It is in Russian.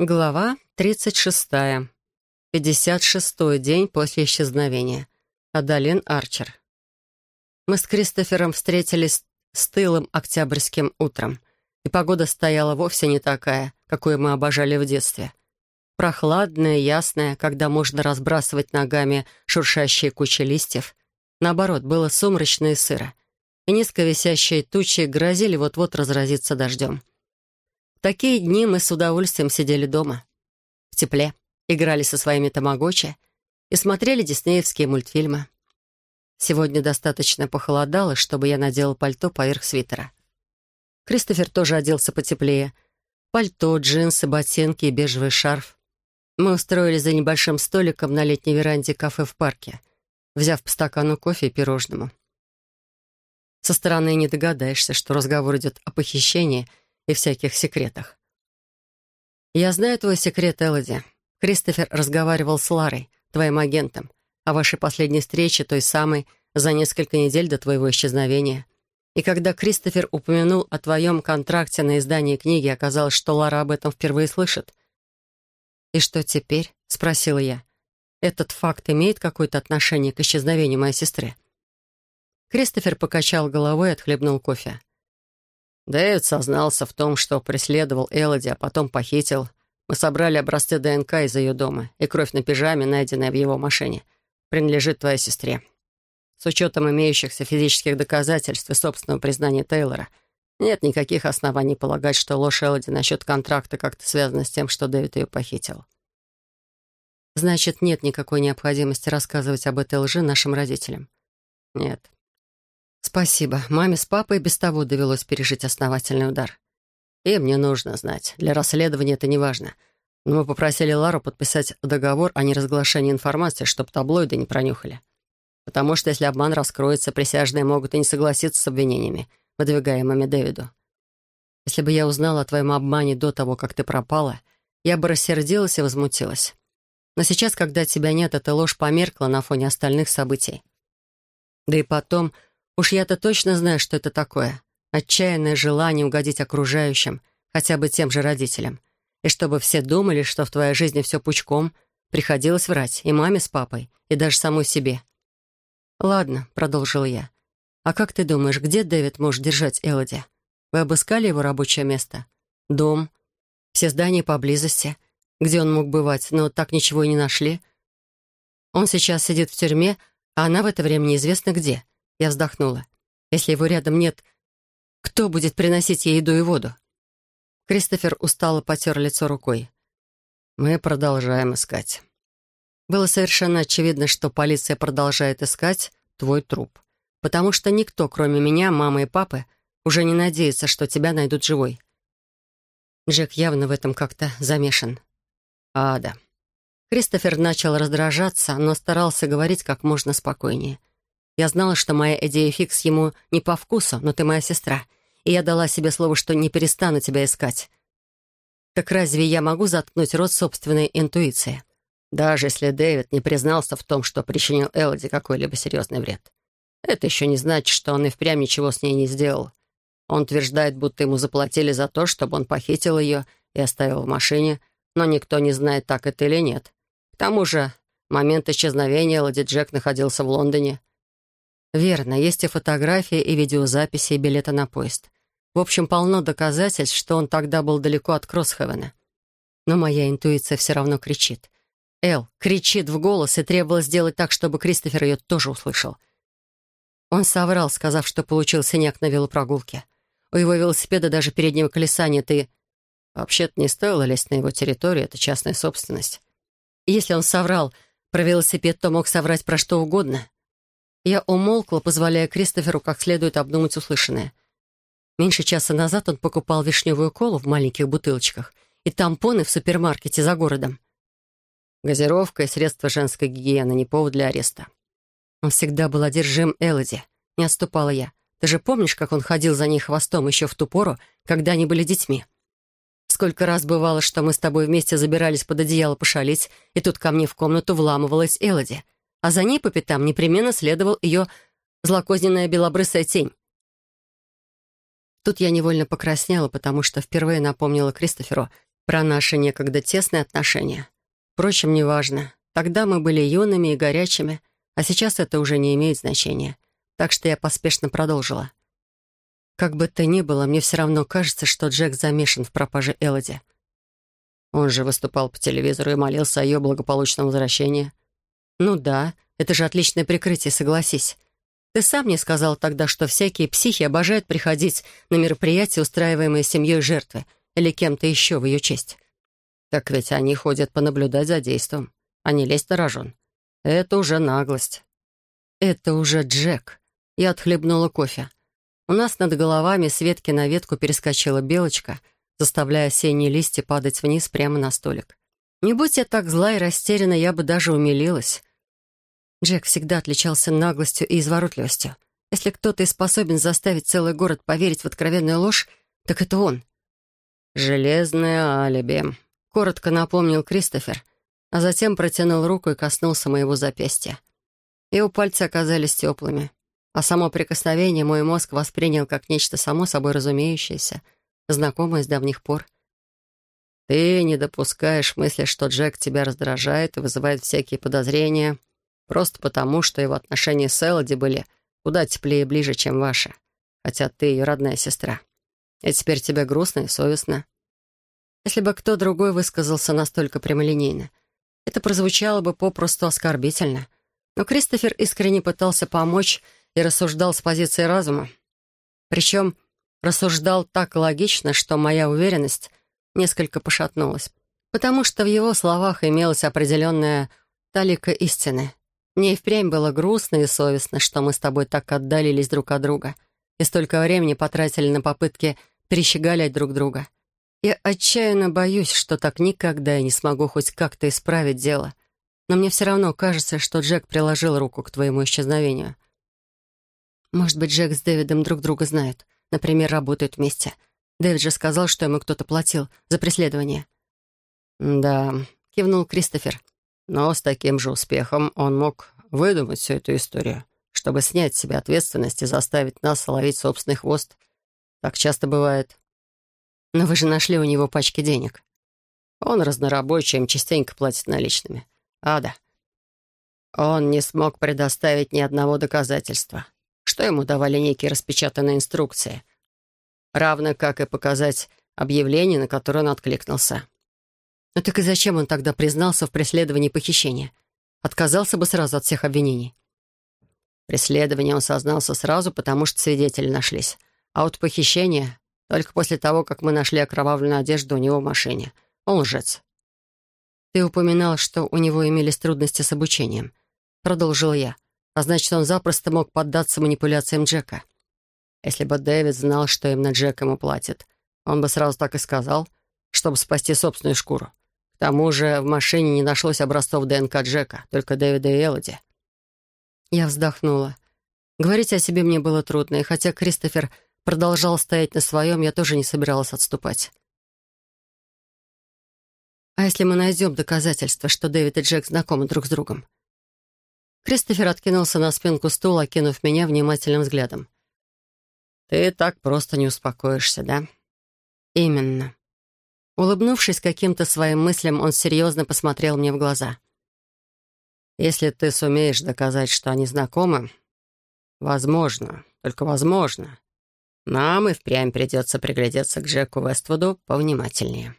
Глава 36. 56-й день после исчезновения. Адалин Арчер. Мы с Кристофером встретились с тылым октябрьским утром, и погода стояла вовсе не такая, какую мы обожали в детстве. Прохладная, ясная, когда можно разбрасывать ногами шуршащие кучи листьев. Наоборот, было сумрачно и сыро, и низко висящие тучи грозили вот-вот разразиться дождем. Такие дни мы с удовольствием сидели дома. В тепле, играли со своими тамагочи и смотрели диснеевские мультфильмы. Сегодня достаточно похолодало, чтобы я надела пальто поверх свитера. Кристофер тоже оделся потеплее. Пальто, джинсы, ботинки и бежевый шарф. Мы устроились за небольшим столиком на летней веранде кафе в парке, взяв по стакану кофе и пирожному. Со стороны не догадаешься, что разговор идет о похищении — и всяких секретах. «Я знаю твой секрет, Элоди. Кристофер разговаривал с Ларой, твоим агентом, о вашей последней встрече, той самой, за несколько недель до твоего исчезновения. И когда Кристофер упомянул о твоем контракте на издание книги, оказалось, что Лара об этом впервые слышит. «И что теперь?» — спросила я. «Этот факт имеет какое-то отношение к исчезновению моей сестры?» Кристофер покачал головой и отхлебнул кофе. Дэвид сознался в том, что преследовал Элоди, а потом похитил. Мы собрали образцы ДНК из ее дома, и кровь на пижаме, найденная в его машине, принадлежит твоей сестре. С учетом имеющихся физических доказательств и собственного признания Тейлора, нет никаких оснований полагать, что ложь Элоди насчет контракта как-то связана с тем, что Дэвид ее похитил. Значит, нет никакой необходимости рассказывать об этой лжи нашим родителям? Нет. «Спасибо. Маме с папой без того довелось пережить основательный удар. И мне нужно знать. Для расследования это не важно. Но мы попросили Лару подписать договор о неразглашении информации, чтобы таблоиды не пронюхали. Потому что если обман раскроется, присяжные могут и не согласиться с обвинениями, выдвигаемыми Дэвиду. Если бы я узнала о твоем обмане до того, как ты пропала, я бы рассердилась и возмутилась. Но сейчас, когда тебя нет, эта ложь померкла на фоне остальных событий. Да и потом Уж я-то точно знаю, что это такое. Отчаянное желание угодить окружающим, хотя бы тем же родителям. И чтобы все думали, что в твоей жизни все пучком, приходилось врать и маме с папой, и даже самой себе. «Ладно», — продолжил я. «А как ты думаешь, где Дэвид может держать Элоди? Вы обыскали его рабочее место? Дом? Все здания поблизости? Где он мог бывать, но так ничего и не нашли? Он сейчас сидит в тюрьме, а она в это время неизвестно где. Я вздохнула. Если его рядом нет, кто будет приносить ей еду и воду? Кристофер устало потер лицо рукой. Мы продолжаем искать. Было совершенно очевидно, что полиция продолжает искать твой труп. Потому что никто, кроме меня, мамы и папы, уже не надеется, что тебя найдут живой. Джек явно в этом как-то замешан. Ада. Кристофер начал раздражаться, но старался говорить как можно спокойнее. Я знала, что моя идея фикс ему не по вкусу, но ты моя сестра, и я дала себе слово, что не перестану тебя искать. Так разве я могу заткнуть рот собственной интуиции? Даже если Дэвид не признался в том, что причинил Элоди какой-либо серьезный вред. Это еще не значит, что он и впрямь ничего с ней не сделал. Он утверждает, будто ему заплатили за то, чтобы он похитил ее и оставил в машине, но никто не знает, так это или нет. К тому же, момент исчезновения Элоди Джек находился в Лондоне, Верно, есть и фотографии, и видеозаписи, и билеты на поезд. В общем, полно доказательств, что он тогда был далеко от Кроссхевена. Но моя интуиция все равно кричит. Эл кричит в голос и требовала сделать так, чтобы Кристофер ее тоже услышал. Он соврал, сказав, что получил синяк на велопрогулке. У его велосипеда даже переднего колеса нет и... Вообще-то не стоило лезть на его территорию, это частная собственность. Если он соврал про велосипед, то мог соврать про что угодно. Я умолкла, позволяя Кристоферу как следует обдумать услышанное. Меньше часа назад он покупал вишневую колу в маленьких бутылочках и тампоны в супермаркете за городом. Газировка и средства женской гигиены — не повод для ареста. Он всегда был одержим Элоди. Не отступала я. Ты же помнишь, как он ходил за ней хвостом еще в ту пору, когда они были детьми? Сколько раз бывало, что мы с тобой вместе забирались под одеяло пошалить, и тут ко мне в комнату вламывалась Элоди — а за ней по пятам непременно следовал ее злокозненная белобрысая тень. Тут я невольно покраснела, потому что впервые напомнила Кристоферу, про наши некогда тесные отношения. Впрочем, неважно. Тогда мы были юными и горячими, а сейчас это уже не имеет значения. Так что я поспешно продолжила. Как бы то ни было, мне все равно кажется, что Джек замешан в пропаже Элоди. Он же выступал по телевизору и молился о ее благополучном возвращении. Ну да, это же отличное прикрытие, согласись. Ты сам мне сказал тогда, что всякие психи обожают приходить на мероприятия, устраиваемые семьей жертвы или кем-то еще в ее честь. Так ведь они ходят понаблюдать за действом, а не лезть на рожон. Это уже наглость. Это уже Джек. Я отхлебнула кофе. У нас над головами с ветки на ветку перескочила белочка, заставляя осенние листья падать вниз прямо на столик. Не будь я так зла и растеряна, я бы даже умилилась. Джек всегда отличался наглостью и изворотливостью. Если кто-то и способен заставить целый город поверить в откровенную ложь, так это он. «Железное алиби», — коротко напомнил Кристофер, а затем протянул руку и коснулся моего запястья. Его пальцы оказались теплыми, а само прикосновение мой мозг воспринял как нечто само собой разумеющееся, знакомое с давних пор. «Ты не допускаешь мысли, что Джек тебя раздражает и вызывает всякие подозрения», Просто потому, что его отношения с Элоди были куда теплее и ближе, чем ваши. Хотя ты ее родная сестра. И теперь тебе грустно и совестно. Если бы кто другой высказался настолько прямолинейно, это прозвучало бы попросту оскорбительно. Но Кристофер искренне пытался помочь и рассуждал с позиции разума. Причем рассуждал так логично, что моя уверенность несколько пошатнулась, потому что в его словах имелась определенная талика истины. Мне и впрямь было грустно и совестно, что мы с тобой так отдалились друг от друга и столько времени потратили на попытки перещеголять друг друга. Я отчаянно боюсь, что так никогда я не смогу хоть как-то исправить дело. Но мне все равно кажется, что Джек приложил руку к твоему исчезновению. Может быть, Джек с Дэвидом друг друга знают. Например, работают вместе. Дэвид же сказал, что ему кто-то платил за преследование. «Да», — кивнул Кристофер. Но с таким же успехом он мог выдумать всю эту историю, чтобы снять с себя ответственность и заставить нас ловить собственный хвост. Так часто бывает. Но вы же нашли у него пачки денег. Он разнорабочий, им частенько платит наличными. Ада. Он не смог предоставить ни одного доказательства, что ему давали некие распечатанные инструкции, равно как и показать объявление, на которое он откликнулся. Но «Ну так и зачем он тогда признался в преследовании похищения? Отказался бы сразу от всех обвинений. Преследование он сознался сразу, потому что свидетели нашлись. А вот похищение только после того, как мы нашли окровавленную одежду у него в машине. Он лжец. «Ты упоминал, что у него имелись трудности с обучением», — продолжил я. «А значит, он запросто мог поддаться манипуляциям Джека. Если бы Дэвид знал, что именно Джек ему платит, он бы сразу так и сказал, чтобы спасти собственную шкуру. К тому же в машине не нашлось образцов ДНК Джека, только Дэвида и Элоди. Я вздохнула. Говорить о себе мне было трудно, и хотя Кристофер продолжал стоять на своем, я тоже не собиралась отступать. «А если мы найдем доказательства, что Дэвид и Джек знакомы друг с другом?» Кристофер откинулся на спинку стула, окинув меня внимательным взглядом. «Ты так просто не успокоишься, да?» «Именно. Улыбнувшись каким-то своим мыслям, он серьезно посмотрел мне в глаза. «Если ты сумеешь доказать, что они знакомы, возможно, только возможно, нам и впрямь придется приглядеться к Джеку Вествуду повнимательнее».